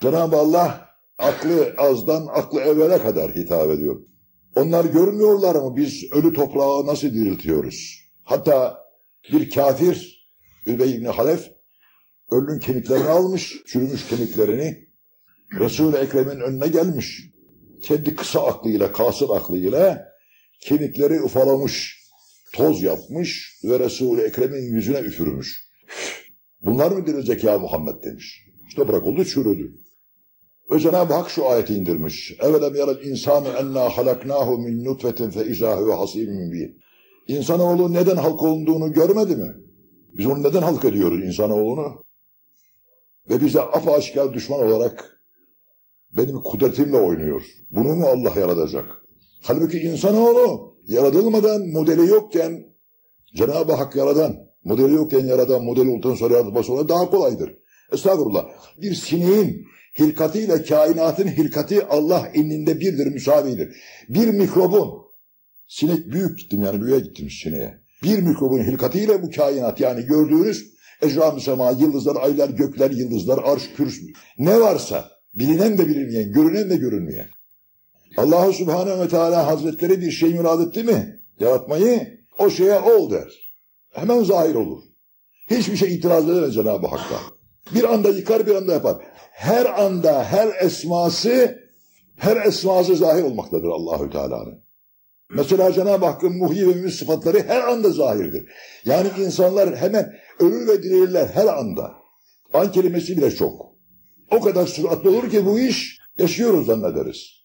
Cenab-ı Allah aklı azdan aklı evvele kadar hitap ediyor. Onlar görmüyorlar mı biz ölü toprağı nasıl diriltiyoruz? Hatta bir kafir Übey İbni Halef ölünün kemiklerini almış, çürümüş kemiklerini Resul-i Ekrem'in önüne gelmiş. Kendi kısa aklıyla, kasır aklıyla kemikleri ufalamış, toz yapmış ve Resul-i Ekrem'in yüzüne üfürmüş. Bunlar mı dirilecek ya Muhammed demiş. Bırak oldu çürüdü. Ve Cenab-ı Hak şu ayeti indirmiş. Evelem yarel insanu enna halaknahu min nutfetin fe izâhu hasibun mübin. İnsanoğlu neden halk olduğunu görmedi mi? Biz onu neden halk ediyoruz insanoğlunu? Ve bize apaçıkar düşman olarak benim kudretimle oynuyor. Bunu mu Allah yaratacak? Halbuki insanoğlu yaratılmadan modeli yokken Cenab-ı Hak yaradan, modeli yokken yaradan, modeli olduktan sonra yaratılması ona daha kolaydır. Estağfurullah. Bir sineğin hilkatiyle kainatın hilkati Allah indinde birdir, müsavidir. Bir mikrobun, sinek büyük gittim yani büyüğe gittim sineğe. Bir mikrobun hilkatiyle bu kainat yani gördüğünüz ecram-ı sema, yıldızlar, aylar, gökler, yıldızlar, arş, kürs, ne varsa bilinen de bilinmeyen, görünen de görünmeyen. Allah Subhanahu ve Teala Hazretleri bir şey murad etti mi? Yaratmayı o şeye ol der. Hemen zahir olur. Hiçbir şey itiraz edemez Cenab-ı Hakk'a. Bir anda yıkar bir anda yapar. Her anda her esması her esması zahir olmaktadır Allahü Teala'nın. Mesela Cenab-ı Hakk'ın muhyi ve mümkün sıfatları her anda zahirdir. Yani insanlar hemen ölür ve dirilirler her anda. An kelimesi bile çok. O kadar süratli olur ki bu iş yaşıyoruz zannederiz.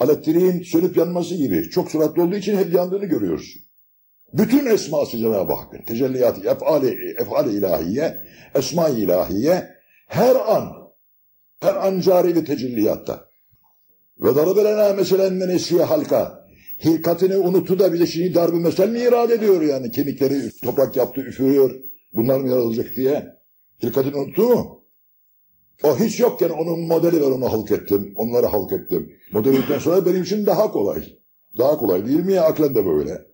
Elektriğin sönüp yanması gibi çok süratli olduğu için hep yandığını görüyorsun. Bütün esması Cenab-ı Hakk'ın, tecelliyatı, efali, efali ilahiye, esma-i ilahiye her an, her an cari ve tecelliyatta. Ve darabelena meselen menesiye halka. Hilkatini unutu da bize şimdi darbe mesel mi irade ediyor yani? Kemikleri toprak yaptı, üfürüyor. Bunlar mı yaratılacak diye. Hilkatini unuttu mu? O hiç yokken onun modeli var onu halk ettim. Onları halk ettim. Modelikten sonra benim için daha kolay. Daha kolay değil mi ya aklen de böyle.